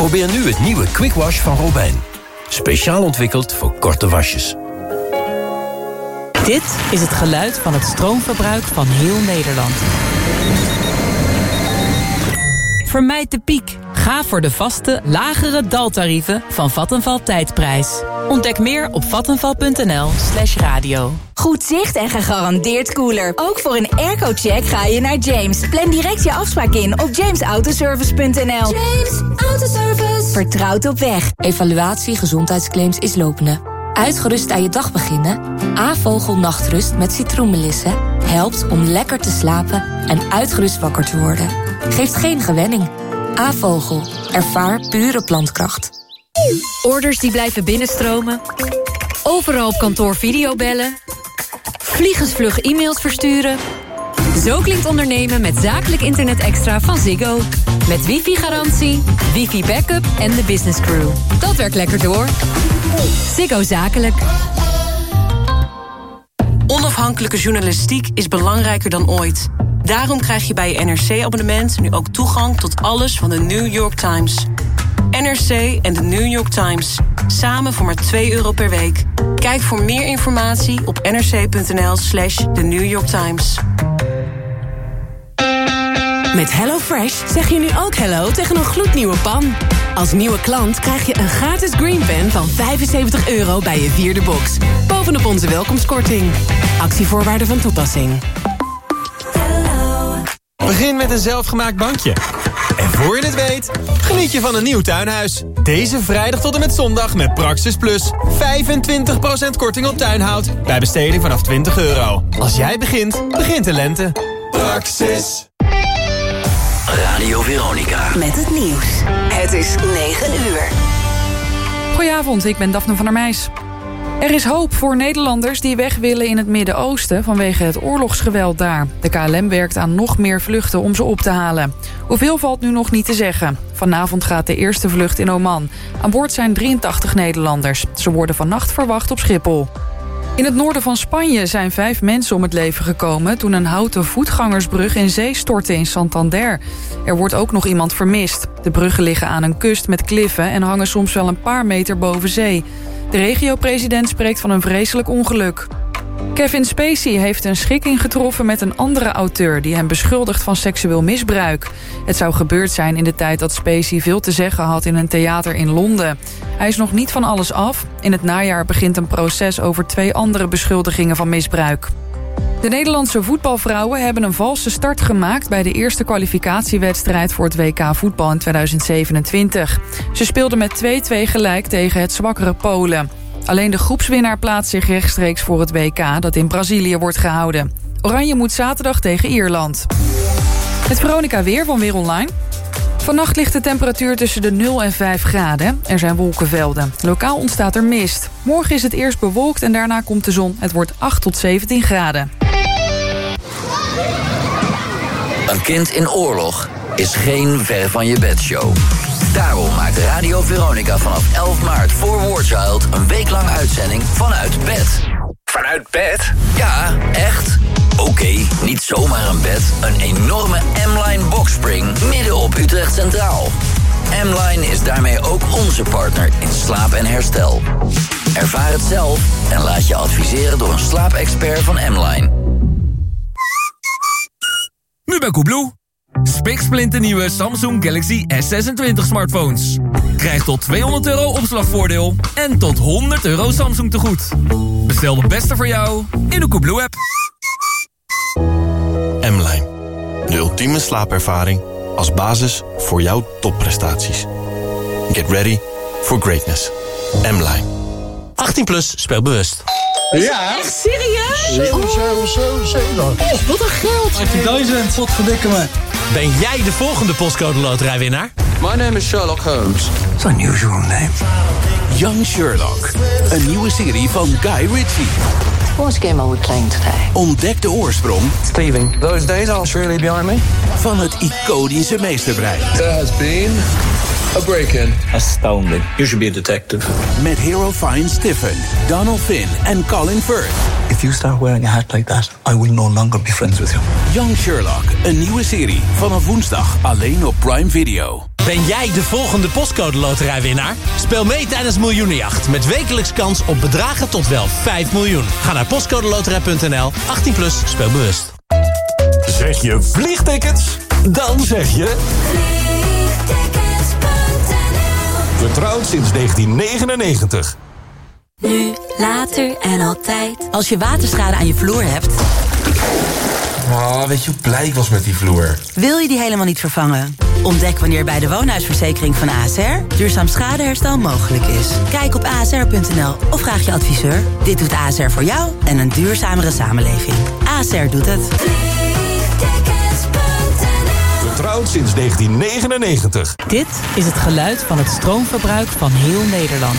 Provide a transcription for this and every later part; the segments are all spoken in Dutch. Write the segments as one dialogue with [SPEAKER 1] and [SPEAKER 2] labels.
[SPEAKER 1] Probeer nu het nieuwe Quick Wash van Robijn. Speciaal ontwikkeld voor korte wasjes.
[SPEAKER 2] Dit is het geluid van het stroomverbruik van heel Nederland. Vermijd de piek. Ga voor de vaste, lagere daltarieven van Vattenval Tijdprijs. Ontdek meer op vattenval.nl slash radio.
[SPEAKER 3] Goed zicht en gegarandeerd koeler. Ook voor een airco-check ga je naar James. Plan direct je afspraak in op jamesautoservice.nl. James Autoservice. Vertrouwd op weg.
[SPEAKER 4] Evaluatie gezondheidsclaims is lopende. Uitgerust aan je dag beginnen? A-vogel nachtrust met citroenmelissen helpt om lekker te slapen en uitgerust wakker te worden. Geeft geen gewenning. A-vogel. Ervaar pure plantkracht.
[SPEAKER 5] Orders die blijven binnenstromen. Overal op kantoor videobellen. Vliegensvlug e-mails versturen. Zo klinkt ondernemen met zakelijk internet extra van Ziggo. Met wifi-garantie, wifi-backup en de business crew. Dat werkt lekker door. Ziggo Zakelijk.
[SPEAKER 6] Onafhankelijke journalistiek is belangrijker dan ooit. Daarom krijg je bij je NRC-abonnement nu ook toegang tot alles van de New York Times. NRC en de New York Times. Samen voor maar 2 euro per week. Kijk voor meer informatie op nrc.nl slash The New York Times.
[SPEAKER 7] Met HelloFresh zeg je nu ook hello tegen een gloednieuwe pan. Als nieuwe klant krijg je een gratis green pen van 75 euro bij je vierde box. Bovenop onze welkomstkorting. Actievoorwaarden van toepassing.
[SPEAKER 8] Begin met een zelfgemaakt bankje. En voor je het weet, geniet je van een nieuw tuinhuis. Deze vrijdag tot en met zondag met Praxis Plus. 25% korting op tuinhout. Bij besteding vanaf 20 euro. Als jij begint, begint de lente. Praxis.
[SPEAKER 1] Radio Veronica.
[SPEAKER 3] Met het nieuws. Het is 9 uur.
[SPEAKER 9] Goedenavond, ik ben Daphne van der Meijs. Er is hoop voor Nederlanders die weg willen in het Midden-Oosten... vanwege het oorlogsgeweld daar. De KLM werkt aan nog meer vluchten om ze op te halen. Hoeveel valt nu nog niet te zeggen. Vanavond gaat de eerste vlucht in Oman. Aan boord zijn 83 Nederlanders. Ze worden vannacht verwacht op Schiphol. In het noorden van Spanje zijn vijf mensen om het leven gekomen... toen een houten voetgangersbrug in zee stortte in Santander. Er wordt ook nog iemand vermist. De bruggen liggen aan een kust met kliffen... en hangen soms wel een paar meter boven zee. De regio-president spreekt van een vreselijk ongeluk. Kevin Spacey heeft een schikking getroffen met een andere auteur... die hem beschuldigt van seksueel misbruik. Het zou gebeurd zijn in de tijd dat Spacey veel te zeggen had... in een theater in Londen. Hij is nog niet van alles af. In het najaar begint een proces over twee andere beschuldigingen van misbruik. De Nederlandse voetbalvrouwen hebben een valse start gemaakt... bij de eerste kwalificatiewedstrijd voor het WK voetbal in 2027. Ze speelden met 2-2 gelijk tegen het zwakkere Polen. Alleen de groepswinnaar plaatst zich rechtstreeks voor het WK... dat in Brazilië wordt gehouden. Oranje moet zaterdag tegen Ierland. Het Veronica Weer van Weer Online. Vannacht ligt de temperatuur tussen de 0 en 5 graden. Er zijn wolkenvelden. Lokaal ontstaat er mist. Morgen is het eerst bewolkt en daarna komt de zon. Het wordt 8 tot 17 graden.
[SPEAKER 1] Een kind in oorlog is geen ver van je bedshow. Daarom maakt Radio Veronica vanaf 11 maart voor War Child... een weeklang uitzending vanuit bed.
[SPEAKER 8] Vanuit bed?
[SPEAKER 1] Ja, echt. Oké, niet zomaar een bed. Een enorme M-Line boxspring midden op Utrecht Centraal. M-Line is daarmee ook onze partner in slaap en herstel. Ervaar het zelf en laat je adviseren door een slaapexpert van M-Line.
[SPEAKER 10] Nu bij Koebloe. Spiksplinter nieuwe Samsung Galaxy S26 smartphones. Krijg tot 200 euro opslagvoordeel en tot 100 euro Samsung tegoed. Bestel de beste voor jou in de Koebloe app.
[SPEAKER 11] M-Line. De ultieme slaapervaring als basis voor jouw topprestaties. Get ready for greatness. M-Line.
[SPEAKER 12] 18 plus, speel bewust.
[SPEAKER 13] Ja.
[SPEAKER 14] Echt serieus?
[SPEAKER 13] 7, 7, 7, 7.
[SPEAKER 14] Oh, wat een geld.
[SPEAKER 13] 18.000, wat verdikken me.
[SPEAKER 12] Ben jij de volgende postcode loterijwinnaar?
[SPEAKER 15] My name is Sherlock Holmes.
[SPEAKER 13] It's an unusual name.
[SPEAKER 16] Young Sherlock. Een nieuwe serie van Guy Ritchie.
[SPEAKER 17] What game are we playing today?
[SPEAKER 16] Ontdek de oorsprong.
[SPEAKER 15] Steven, those days are surely behind me.
[SPEAKER 16] Van het iconische meesterbrein.
[SPEAKER 15] There has been a break-in.
[SPEAKER 18] Astounding. You should be a detective.
[SPEAKER 16] Met Hero Fine Stiffen, Donald Finn en Colin Firth.
[SPEAKER 13] If you start wearing a hat like that, I will no longer be friends with you.
[SPEAKER 16] Young Sherlock. Een nieuwe serie. Vanaf woensdag alleen op Prime Video.
[SPEAKER 12] Ben jij de volgende postcode loterijwinnaar? Speel mee tijdens Miljoenenjacht met wekelijks kans op bedragen tot wel 5 miljoen. Ga naar postcodeloterij.nl, 18 plus, speel bewust.
[SPEAKER 10] Zeg je vliegtickets? Dan zeg je... Vertrouwd sinds 1999.
[SPEAKER 19] Nu, later en altijd. Als je waterschade aan je vloer hebt...
[SPEAKER 20] Oh, weet je hoe blij ik was met die vloer?
[SPEAKER 19] Wil je die helemaal niet vervangen? Ontdek wanneer bij de woonhuisverzekering van ASR... duurzaam schadeherstel mogelijk is. Kijk op asr.nl of vraag je adviseur. Dit doet ASR voor jou en een duurzamere samenleving. ASR doet het.
[SPEAKER 10] Vertrouwd sinds 1999.
[SPEAKER 2] Dit is het geluid van het stroomverbruik van heel Nederland.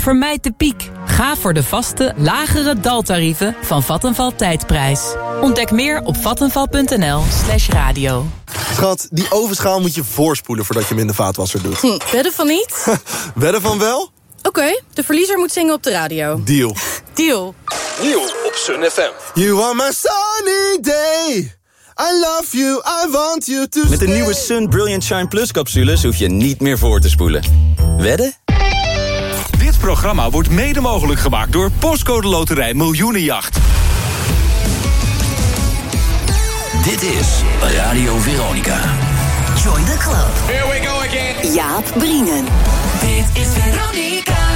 [SPEAKER 2] Vermijd de piek. Ga voor de vaste, lagere daltarieven van Vattenval Tijdprijs. Ontdek meer op vattenval.nl slash radio.
[SPEAKER 21] Schat, die ovenschaal moet je voorspoelen voordat je hem in de vaatwasser doet.
[SPEAKER 22] Hm, wedden van niet?
[SPEAKER 21] Wedden van wel?
[SPEAKER 22] Oké, de verliezer moet zingen op de radio.
[SPEAKER 21] Deal.
[SPEAKER 22] Deal.
[SPEAKER 10] Nieuw op Sun FM.
[SPEAKER 21] You are my sunny day. I love you, I want you to
[SPEAKER 23] Met de nieuwe Sun Brilliant Shine Plus capsules hoef je niet meer voor te spoelen. Wedden?
[SPEAKER 10] Dit programma wordt mede mogelijk gemaakt door Postcode Loterij Miljoenenjacht.
[SPEAKER 1] Dit is Radio Veronica.
[SPEAKER 24] Join the club.
[SPEAKER 25] Here we go again.
[SPEAKER 24] Jaap Brienen.
[SPEAKER 26] Dit is Veronica.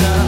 [SPEAKER 26] sun.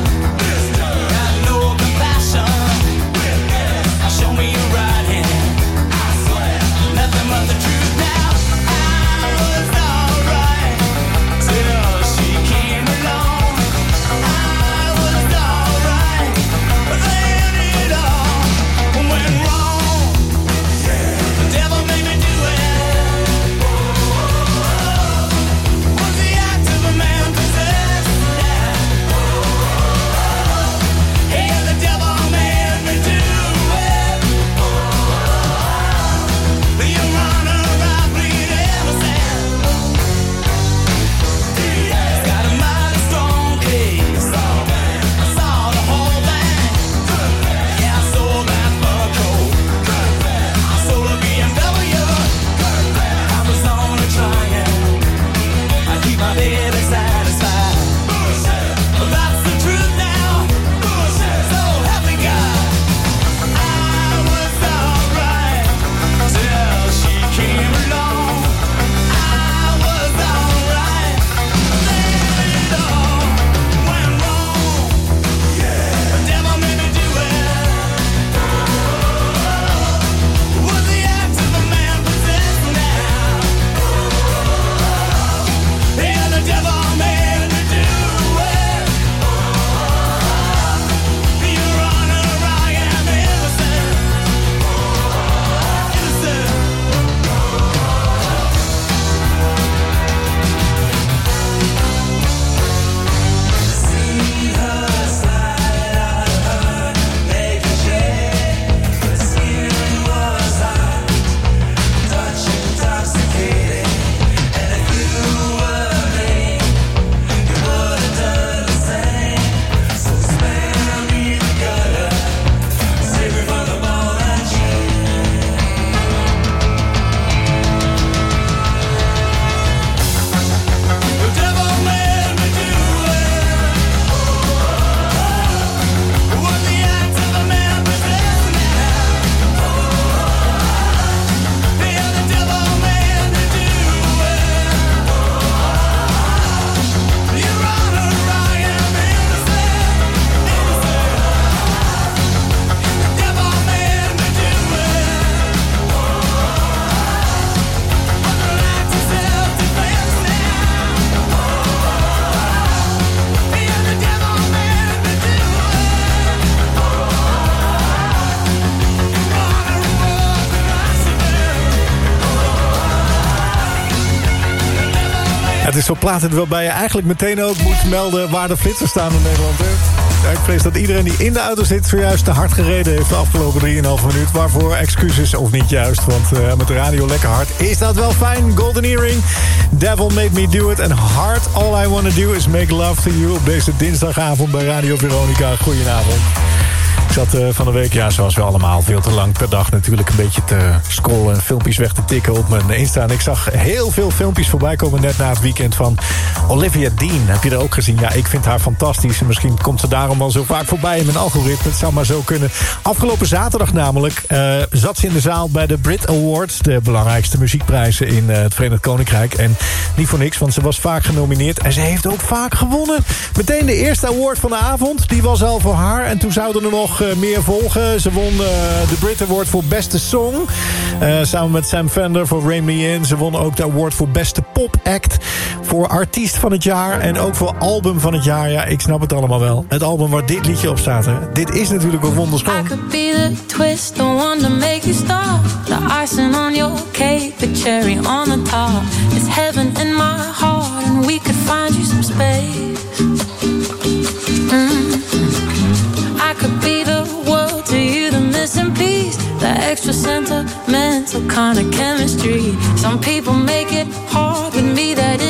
[SPEAKER 27] Het is zo'n plaat waarbij je eigenlijk meteen ook moet melden waar de flitsers staan in Nederland. Ik vrees dat iedereen die in de auto zit zojuist te hard gereden heeft de afgelopen 3,5 minuut. Waarvoor excuses of niet juist, want eh, met de radio lekker hard is dat wel fijn. Golden Earring, Devil Made Me Do It en Hard All I Wanna Do Is Make Love To You op deze dinsdagavond bij Radio Veronica. Goedenavond. Ik zat eh, van de week, ja, zoals we allemaal, veel te lang per dag natuurlijk een beetje te scrollen en filmpjes weg te tikken op mijn Insta. En ik zag heel veel filmpjes voorbij komen net na het weekend van Olivia Dean. Heb je dat ook gezien? Ja, ik vind haar fantastisch. En misschien komt ze daarom al zo vaak voorbij in mijn algoritme. Het zou maar zo kunnen. Afgelopen zaterdag namelijk eh, zat ze in de zaal bij de Brit Awards. De belangrijkste muziekprijzen in eh, het Verenigd Koninkrijk. En niet voor niks, want ze was vaak genomineerd. En ze heeft ook vaak gewonnen. Meteen de eerste award van de avond. Die was al voor haar. En toen zouden er nog eh, meer volgen. Ze won eh, de Brit Award voor beste song. Eh, samen met Sam Fender voor Rain Me In. Ze won ook de award voor beste pop act. Voor artiest van het jaar. En ook voor album van het jaar. Ja, ik snap het allemaal wel. Het album waar dit liedje op staat. Hè. Dit is natuurlijk een wonderschoon.
[SPEAKER 28] could be the twist, the one you stop. The icing on your cake, the cherry on the top. It's heaven in my heart, and we could find you some space. Mm. The extra sentimental kind of chemistry. Some people make it hard with me, that isn't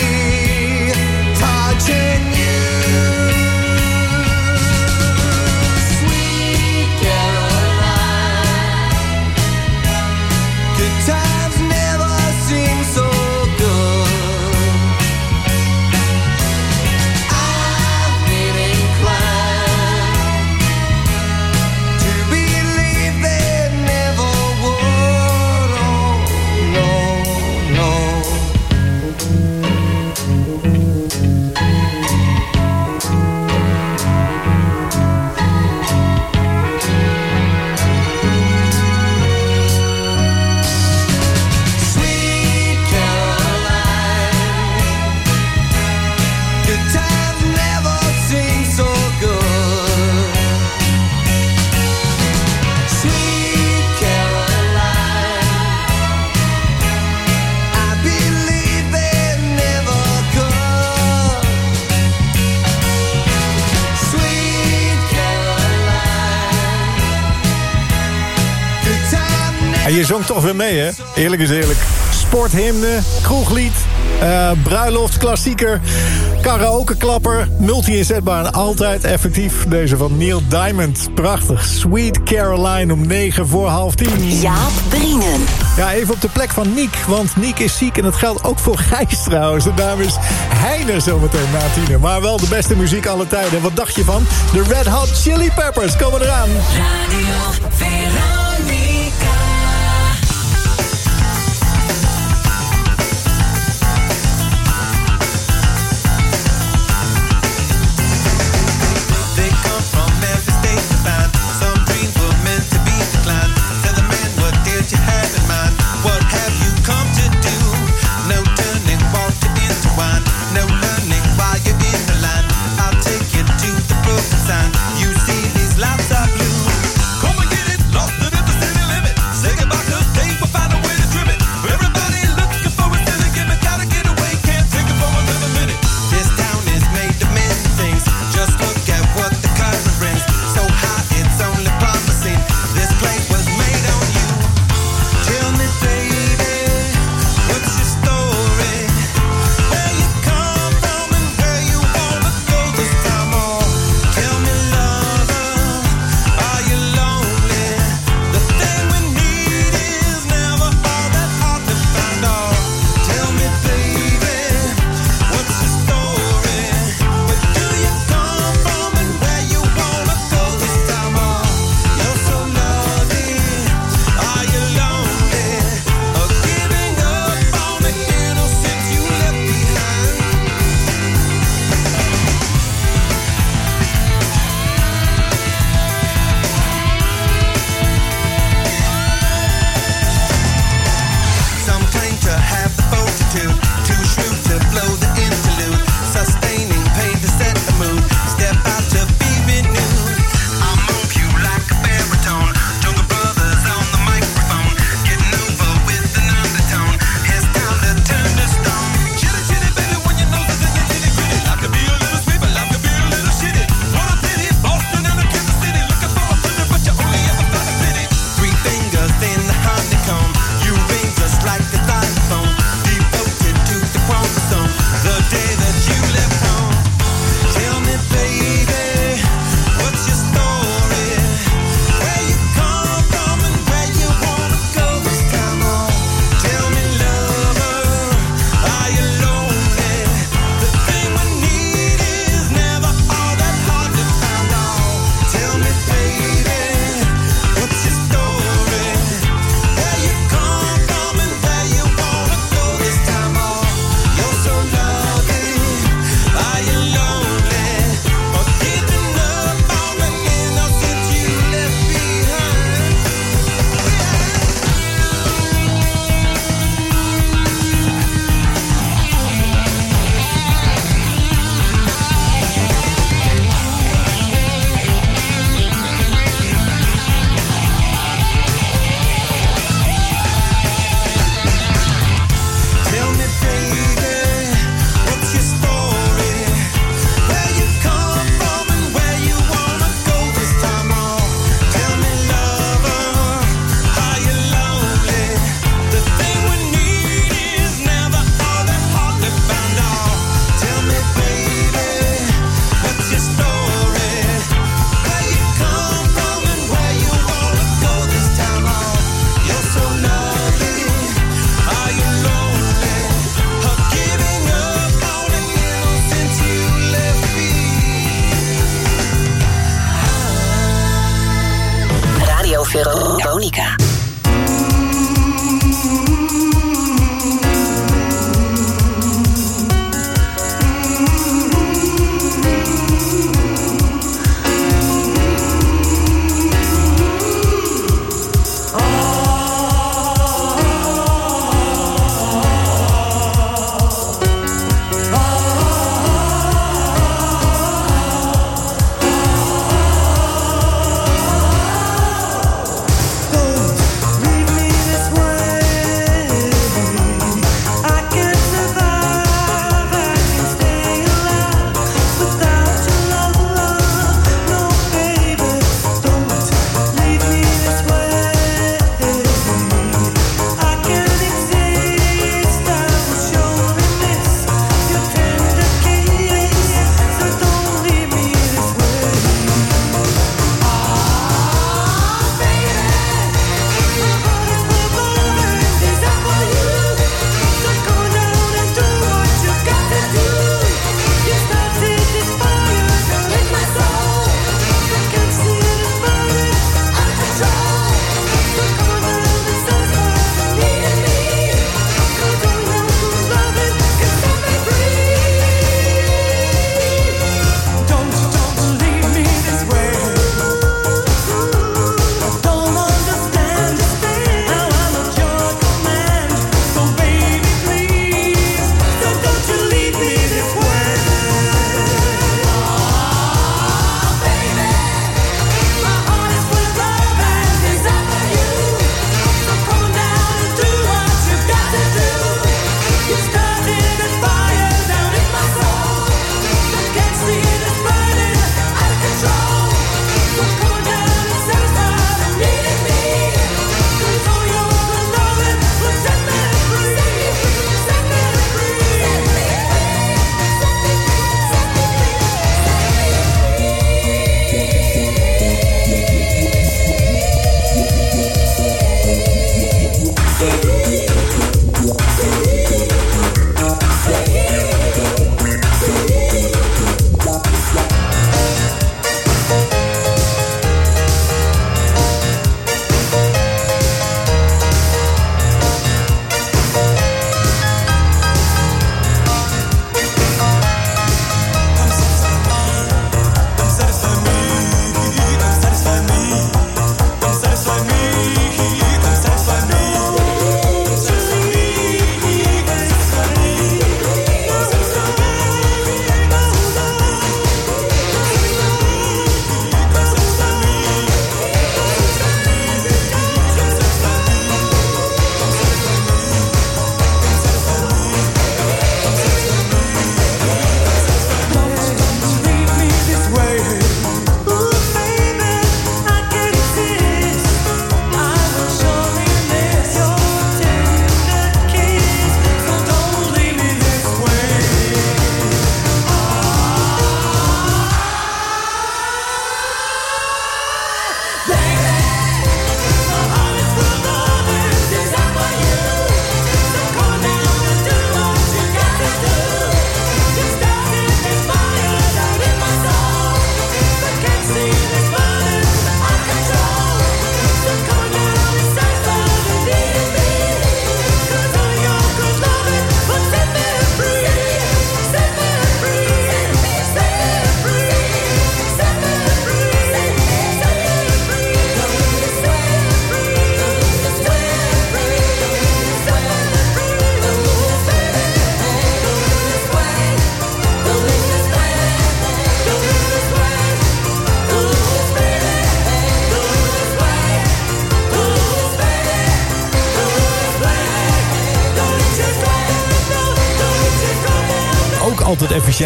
[SPEAKER 27] zong toch weer mee, hè? Eerlijk is eerlijk. Sporthymne, kroeglied, eh bruiloftsklassieker, karaokeklapper, multi-inzetbaar en altijd effectief. Deze van Neil Diamond. Prachtig. Sweet Caroline om 9 voor half 10.
[SPEAKER 19] Jaap Brienen.
[SPEAKER 27] Ja, even op de plek van Niek, want Niek is ziek en dat geldt ook voor Gijs trouwens. De naam is Heiner zometeen na tienen. Maar wel de beste muziek alle tijden. Wat dacht je van? De Red Hot Chili Peppers komen eraan.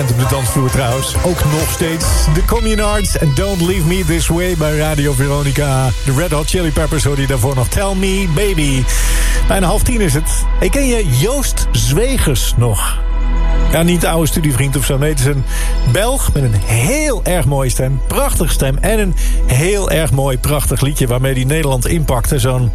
[SPEAKER 27] Op de dansvloer trouwens. Ook nog steeds. The Communards en Don't Leave Me This Way bij Radio Veronica. De Red Hot Chili Peppers hoorde je daarvoor nog. Tell Me Baby. Bijna half tien is het. Ik ken je Joost Zwegers nog. Ja, niet de oude studievriend of zo. Nee, het is een Belg met een heel erg mooie stem. Prachtige stem. En een heel erg mooi, prachtig liedje... waarmee hij Nederland inpakte. Zo'n,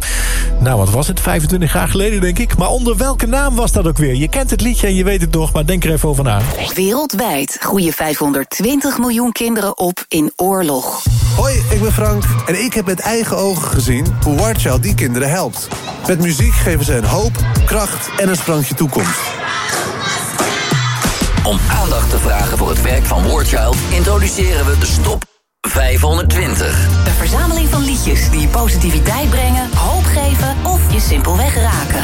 [SPEAKER 27] nou wat was het, 25 jaar geleden denk ik. Maar onder welke naam was dat ook weer? Je kent het liedje en je weet het nog, maar denk er even over na.
[SPEAKER 19] Wereldwijd groeien 520 miljoen kinderen op in oorlog.
[SPEAKER 29] Hoi, ik ben Frank en ik heb met eigen ogen gezien hoe Warchild die kinderen helpt. Met muziek geven ze een hoop, kracht en een sprankje toekomst.
[SPEAKER 1] Om aandacht te vragen voor het werk van Warchild... introduceren we de Stop 520.
[SPEAKER 19] Een verzameling van liedjes die je positiviteit brengen, hoop geven of je simpelweg raken.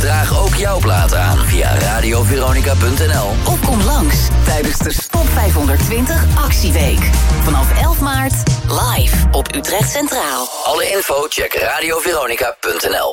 [SPEAKER 1] Draag ook jouw plaat aan via radioveronica.nl.
[SPEAKER 19] Of kom langs tijdens de Stop 520 Actieweek. Vanaf 11 maart live op Utrecht Centraal.
[SPEAKER 1] Alle info check radioveronica.nl.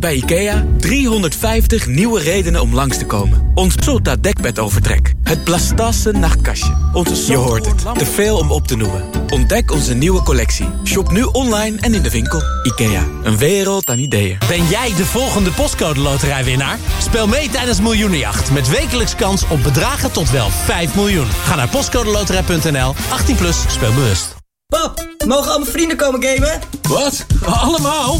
[SPEAKER 30] bij IKEA 350 nieuwe redenen om langs te komen. Ons Sulta dekbedovertrek. Het Blastasse nachtkastje. Onze Je hoort het. Te veel om op te noemen. Ontdek onze nieuwe collectie. Shop nu online en in de winkel. IKEA. Een wereld aan ideeën.
[SPEAKER 12] Ben jij de volgende postcode loterijwinnaar? Speel mee tijdens Miljoenenjacht. Met wekelijks kans op bedragen tot wel 5 miljoen. Ga naar postcodeloterij.nl. 18 plus, speel bewust.
[SPEAKER 31] Pap, mogen al mijn vrienden komen gamen?
[SPEAKER 12] Wat? Allemaal?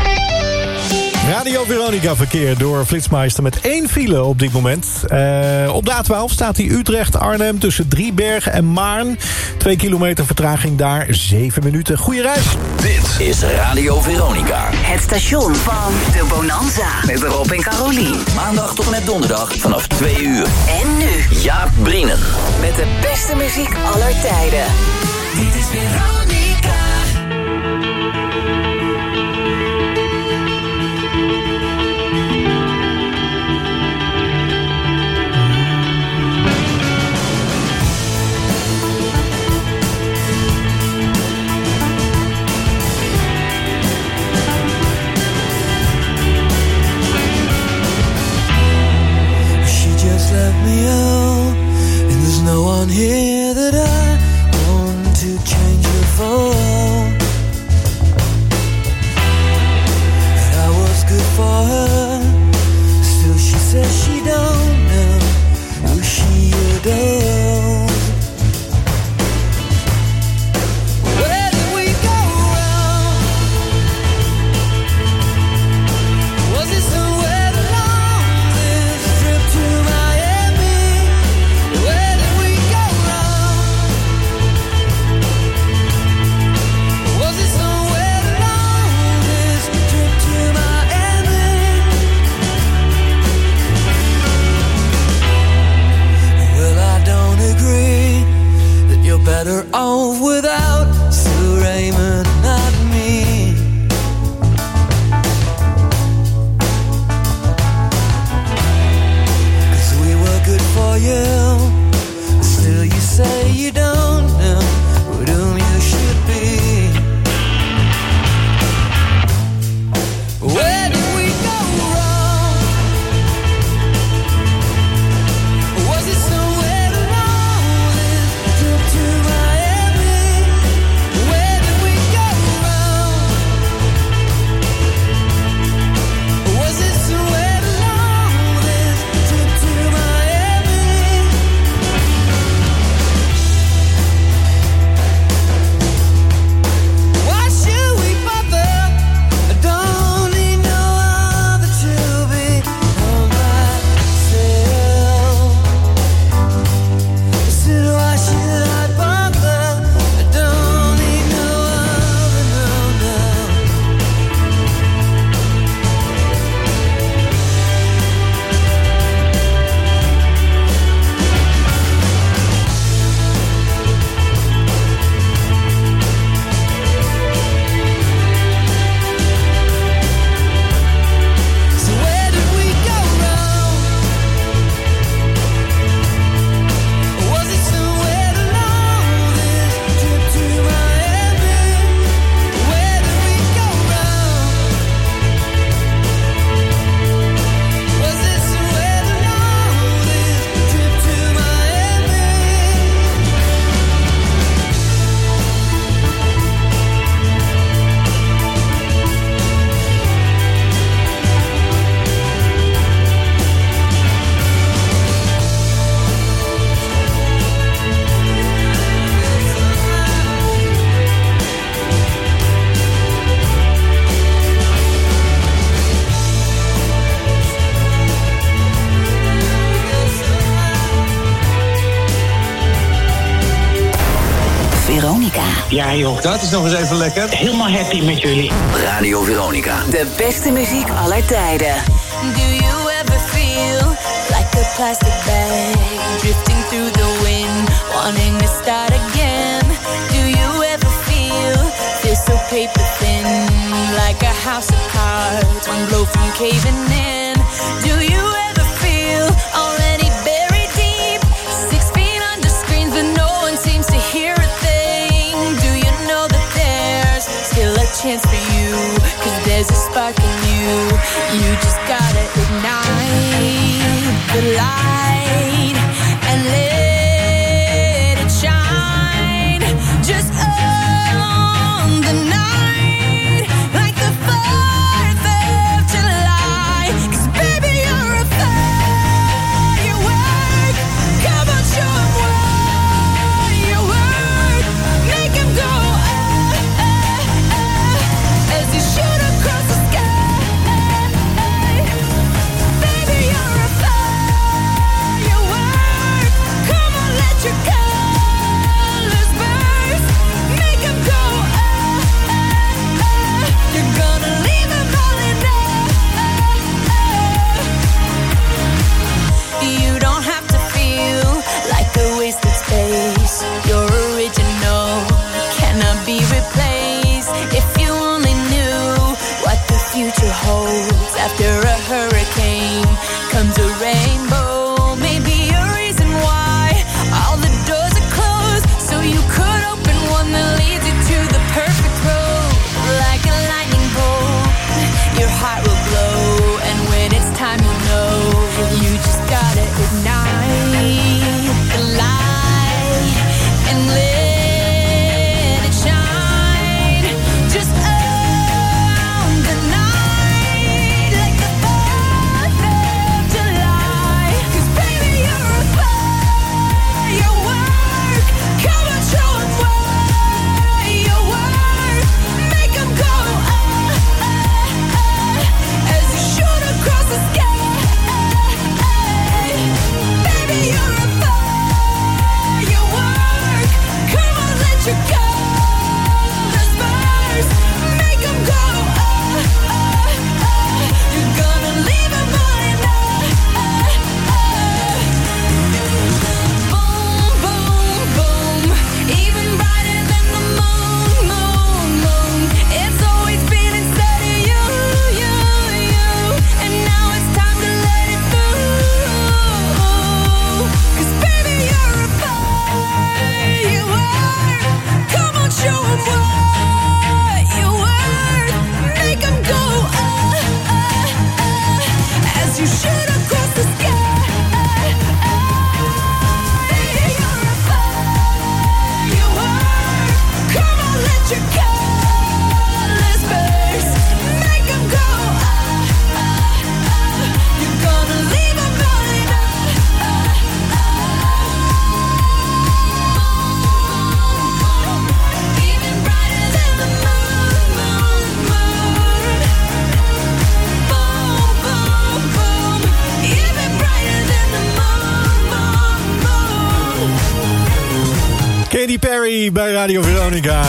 [SPEAKER 27] Radio Veronica verkeer door Flitsmeister met één file op dit moment. Eh, op de A12 staat hij Utrecht-Arnhem tussen Driebergen en Maarn. Twee kilometer vertraging daar, zeven minuten. Goeie reis.
[SPEAKER 1] Dit is Radio Veronica.
[SPEAKER 19] Het station van de Bonanza. Met Rob en Carolien.
[SPEAKER 1] Maandag tot en met donderdag vanaf 2 uur.
[SPEAKER 19] En nu
[SPEAKER 1] Jaap Brienen.
[SPEAKER 19] met de beste muziek aller tijden.
[SPEAKER 14] Dit is Veronica.
[SPEAKER 26] Me out, and there's no one here
[SPEAKER 32] Ja joh. Dat is nog eens even lekker. Helemaal happy met jullie.
[SPEAKER 1] Radio Veronica.
[SPEAKER 19] De beste muziek aller tijden.
[SPEAKER 33] Do you ever feel like a plastic bag drifting through the wind, wanting to start again? Do you ever feel feel so paper thin, like a house of cards, one blow from caving in? Do you ever You just gotta ignite the light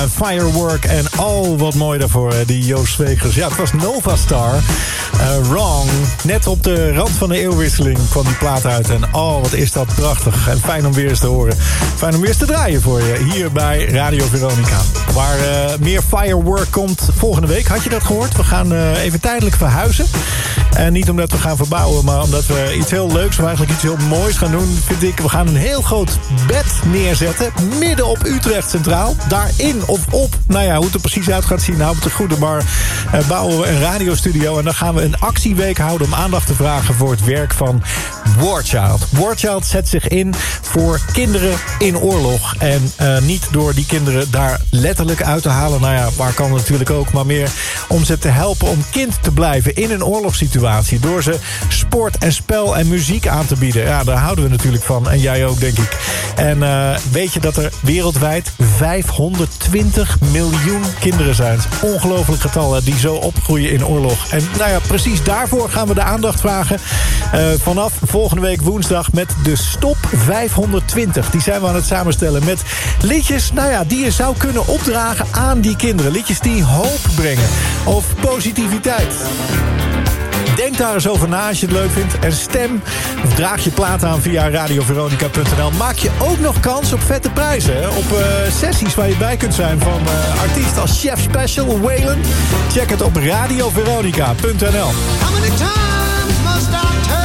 [SPEAKER 33] Firework
[SPEAKER 27] en al wat mooi daarvoor, die Joost Zwegers. Ja, het was Nova Star. Eh, wrong. Net op de rand van de eeuwwisseling kwam die plaat uit. En oh, wat is dat prachtig. En fijn om weer eens te horen. Fijn om weer eens te draaien voor je. Hier bij Radio Veronica. Waar eh, meer firework komt volgende week. Had je dat gehoord? We gaan eh, even tijdelijk verhuizen. En niet omdat we gaan verbouwen, maar omdat we iets heel leuks... of eigenlijk iets heel moois gaan doen, vind ik... we gaan een heel groot bed neerzetten... midden op Utrecht Centraal. Daarin of op, nou ja, hoe het er precies uit gaat zien... hou het te goede, maar eh, bouwen we een radiostudio... en dan gaan we een actieweek houden om aandacht te vragen... voor het werk van Warchild. Warchild zet zich in voor kinderen in oorlog. En eh, niet door die kinderen daar letterlijk uit te halen... nou ja, waar kan natuurlijk ook, maar meer om ze te helpen... om kind te blijven in een oorlogssituatie Door ze sport en spel en muziek aan te bieden. Ja, daar houden we natuurlijk van. En jij ook, denk ik. En eh, weet je dat er wereldwijd 520 miljoen kinderen zijn? Ongelooflijk getallen die zo opgroeien in oorlog. En nou ja, precies daarvoor gaan we de aandacht vragen. eh, vanaf volgende week woensdag met de Stop 520. Die zijn we aan het samenstellen met liedjes nou ja, die je zou kunnen opdragen aan die kinderen. Liedjes die hoop brengen of positiviteit. Denk daar eens over na als je het leuk vindt. En stem of draag je plaat aan via radioveronica.nl. Maak je ook nog kans op vette prijzen. Op eh, sessies waar je bij kunt zijn van eh, artiesten als Chef Special, Waylon. Check het op radioveronica.nl.
[SPEAKER 21] Must tell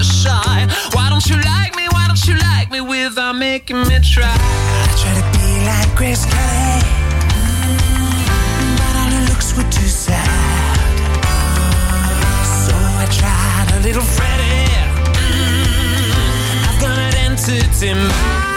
[SPEAKER 26] bit shy. Why don't you like me? Why don't you like me without making me try? I try to be like Grace Kelly, mm, but all her looks were too sad. So I tried a little Freddie. Mm, I've got an entity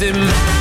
[SPEAKER 27] in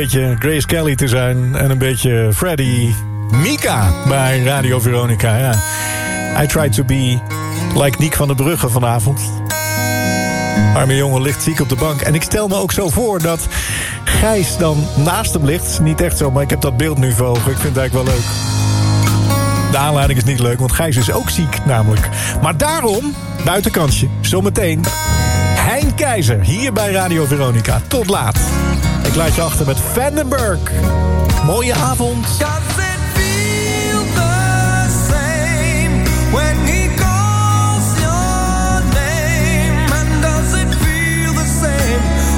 [SPEAKER 27] beetje Grace Kelly te zijn en een beetje Freddie Mika bij Radio Veronica. Ja. I try to be like Niek van der Brugge vanavond. Arme jongen ligt ziek op de bank. En ik stel me ook zo voor dat Gijs dan naast hem ligt. Niet echt zo, maar ik heb dat beeld nu voor ogen. Ik vind het eigenlijk wel leuk. De aanleiding is niet leuk, want Gijs is ook ziek namelijk. Maar daarom, buitenkansje, zometeen... Hein Keizer, hier bij Radio Veronica. Tot laat. Ik achter met Vandenberg. Mooie avond.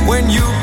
[SPEAKER 26] When he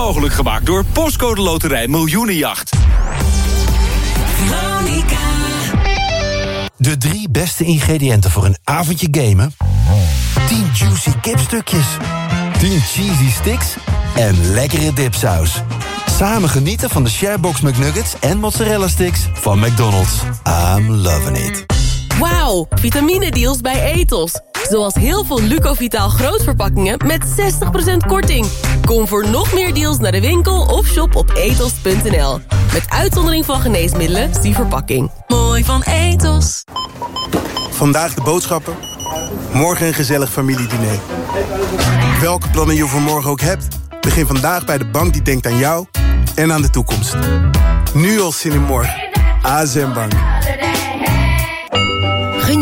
[SPEAKER 34] mogelijk gemaakt door Postcode Loterij Miljoenenjacht.
[SPEAKER 35] De drie beste ingrediënten voor een avondje gamen. 10 juicy kipstukjes. 10 cheesy sticks. En lekkere dipsaus. Samen genieten van de Sharebox McNuggets en mozzarella sticks van McDonald's. I'm loving it.
[SPEAKER 6] Wauw, vitamine-deals bij Ethos. Zoals heel veel Lucovitaal grootverpakkingen met 60% korting. Kom voor nog meer deals naar de winkel of shop op ethos.nl. Met uitzondering van geneesmiddelen, zie verpakking. Mooi van Ethos.
[SPEAKER 36] Vandaag de boodschappen. Morgen een gezellig familiediner. Welke plannen je voor morgen ook hebt... begin vandaag bij de bank die denkt aan jou en aan de toekomst. Nu al zin in morgen. ASM Bank.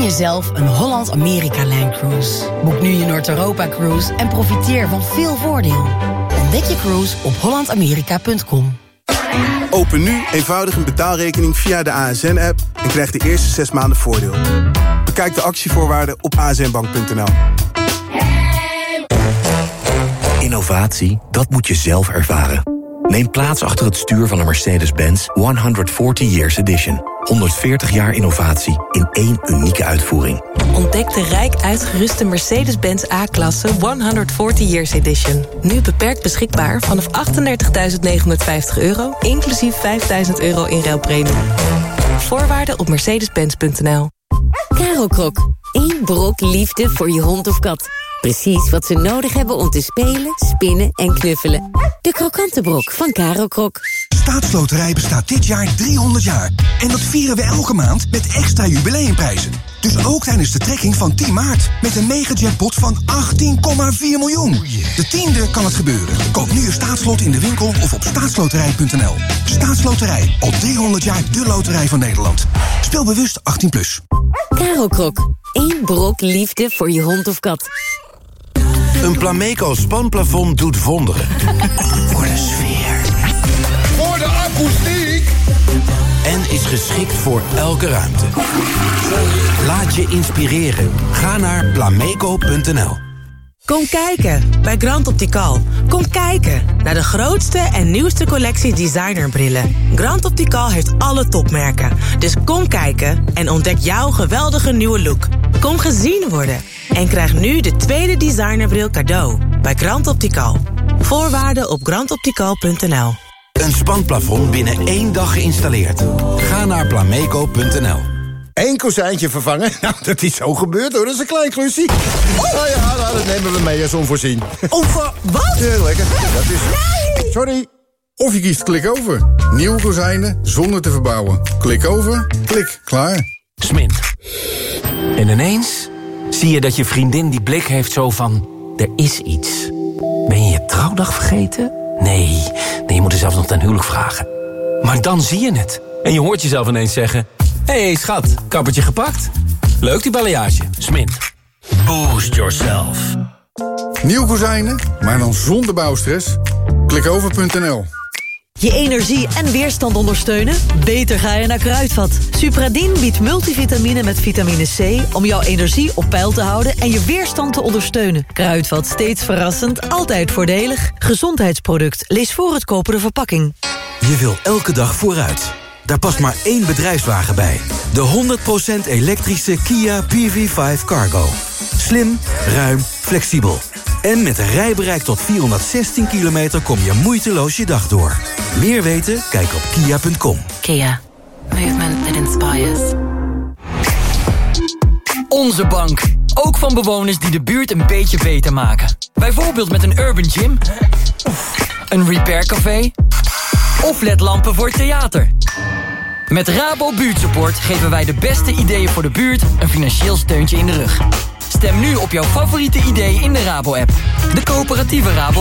[SPEAKER 37] Jezelf een Holland-Amerika-lijn cruise. Boek nu je Noord-Europa-cruise en profiteer van veel voordeel. Ontdek je cruise op hollandamerika.com.
[SPEAKER 36] Open nu eenvoudig een betaalrekening via de ASN-app... en krijg de eerste zes maanden voordeel. Bekijk de actievoorwaarden op asnbank.nl.
[SPEAKER 38] Innovatie, dat moet je zelf ervaren. Neem plaats achter het stuur van een Mercedes-Benz 140 Years Edition. 140 jaar innovatie in één unieke uitvoering.
[SPEAKER 6] Ontdek de rijk uitgeruste Mercedes-Benz A-klasse 140 Years Edition. Nu beperkt beschikbaar vanaf 38.950 euro, inclusief 5.000 euro in ruilpremie. Voorwaarden op mercedes-benz.nl.
[SPEAKER 4] Karel Krok. Eén brok liefde voor je hond of kat. Precies wat ze nodig hebben om te spelen, spinnen en knuffelen. De krokante brok van Karel Krok.
[SPEAKER 39] Staatsloterij bestaat dit jaar 300 jaar. En dat vieren we elke maand met extra jubileumprijzen. Dus ook tijdens de trekking van 10 maart. Met een mega-jackpot van 18,4 miljoen. De tiende kan het gebeuren. Koop nu je staatslot in de winkel of op staatsloterij.nl. Staatsloterij. Al 300 jaar de loterij van Nederland. Speel bewust 18+. Plus.
[SPEAKER 4] Karel Krok. Eén brok liefde voor je hond of kat.
[SPEAKER 35] Een Plameco spanplafond doet wonderen. Voor de sfeer.
[SPEAKER 21] Voor de akoestiek.
[SPEAKER 35] En is geschikt voor elke ruimte. Laat je inspireren. Ga naar plameco.nl
[SPEAKER 19] Kom kijken bij Grand Optical. Kom kijken naar de grootste en nieuwste collectie designerbrillen. Grand Optical heeft alle topmerken. Dus kom kijken en ontdek jouw geweldige nieuwe look. Kom gezien worden en krijg nu de tweede designerbril cadeau bij Grand Optical. Voorwaarden op grandoptical.nl
[SPEAKER 35] Een spanplafond binnen één dag geïnstalleerd. Ga naar plameco.nl
[SPEAKER 21] Eén kozijntje vervangen? Nou, dat is zo gebeurd hoor. Dat is een klein klusje. Oh ja, nou, dat nemen we mee als onvoorzien.
[SPEAKER 19] Over wat?
[SPEAKER 21] Ja, lekker. Dat is... Sorry. Of je kiest klik over. Nieuwe kozijnen zonder te verbouwen. Klik over, klik, klaar.
[SPEAKER 10] Smint. En ineens zie je dat je vriendin die blik heeft zo van... er is iets. Ben je je trouwdag vergeten? Nee, nee je moet er zelfs nog ten huwelijk vragen. Maar dan zie je het. En je hoort jezelf ineens zeggen... Hé hey, schat, kappertje gepakt? Leuk die balayage. Smint. Boost yourself.
[SPEAKER 21] Nieuw kozijnen, maar dan zonder bouwstress? Klikover.nl
[SPEAKER 40] Je energie en weerstand ondersteunen? Beter ga je naar Kruidvat. Supradin biedt multivitamine met vitamine C... om jouw energie op peil te houden en je weerstand te ondersteunen. Kruidvat, steeds verrassend, altijd voordelig. Gezondheidsproduct, lees voor het kopen de verpakking.
[SPEAKER 41] Je wil elke dag vooruit. Daar past maar één bedrijfswagen bij. De 100% elektrische Kia PV5 Cargo. Slim, ruim, flexibel. En met een rijbereik tot 416 kilometer kom je moeiteloos je dag door. Meer weten? Kijk op kia.com.
[SPEAKER 42] Kia. Movement that inspires.
[SPEAKER 43] Onze bank. Ook van bewoners die de buurt een beetje beter maken. Bijvoorbeeld met een urban gym. Een repaircafé. Of ledlampen voor het theater. Met Rabo Buurtsupport geven wij de beste ideeën voor de buurt een financieel steuntje in de rug. Stem nu op jouw favoriete idee in de Rabo-app. De coöperatieve Rabo